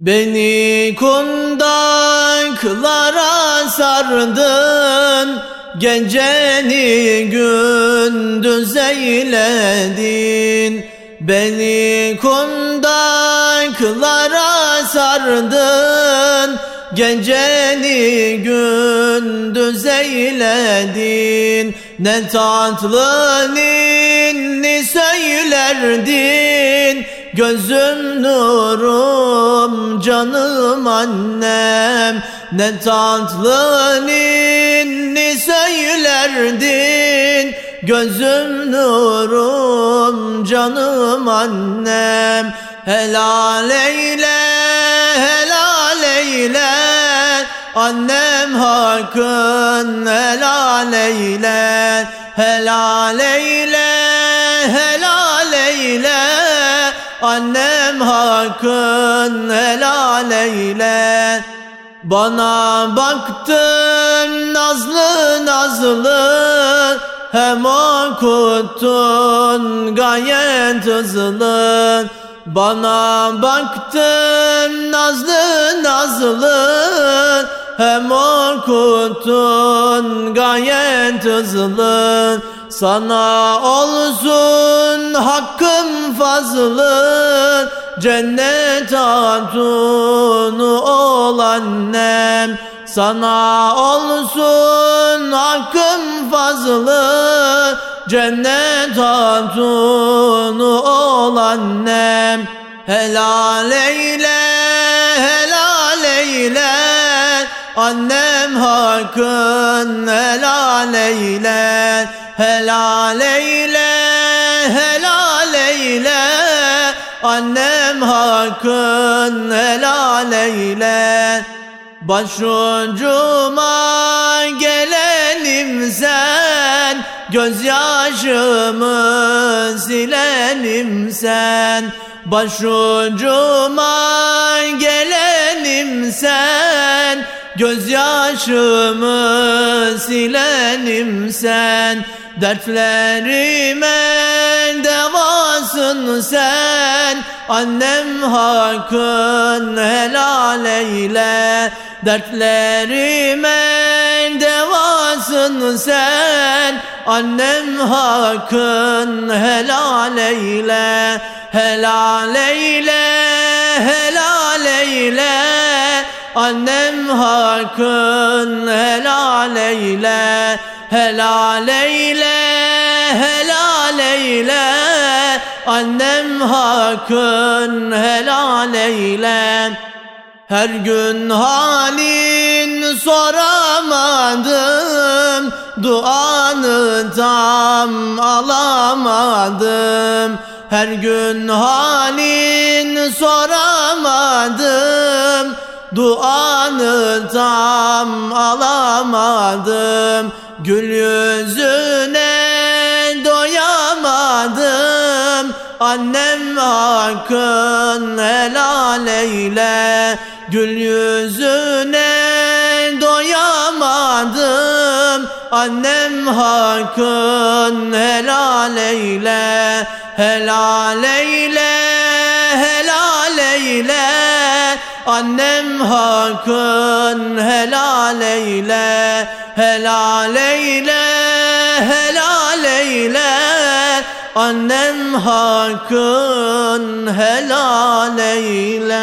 Beni kundaklara sardın Geceni gündüz eyledin. Beni kundaklara sardın Geceni gündüz eyledin. Ne tatlı ninni söylerdin Gözüm nurum canım annem. Ne tatlı ninni söylerdin. Gözüm nurum canım annem. Helal eyle helal eyle. Annem hakkın helal eyle. Helal eyle Annem hakkın helal eyle. Bana baktın nazlı nazlı Hem okuttun gayet hızlı. Bana baktın nazlı nazlı Hem okuttun gayet hızlı. Sana olsun hakkım fazlı Cennet hatunu ol annem. Sana olsun hakkım fazlı. Cennet hatunu ol annem. Helal eyle, helal eyle. Annem hakkın helal eyle. Helal eyle, Annem hakkın helal eyle. Başucuma gelenim sen Gözyaşımı silenim sen. Başucuma gelenim sen Gözyaşımı silenim sen. Dertlerime devasın sen Annem hakkın helal eyle Dertlerime devasın sen. Annem hakkın helal eyle Helal eyle, helal eyle. Annem hakkın helal eyle Helal eyle, helal eyle Annem hakkın helal eyle. Her gün halin soramadım Duanı tam alamadım. Her gün halin soramadım Duanı tam alamadım. Gül yüzüne Annem hakkın helal eyle. Gül yüzüne doyamadım. Annem hakkın helal eyle. Helal eyle, helal eyle. Annem hakkın helal eyle. Helal eyle, helal eyle Annem hakkın helal eyle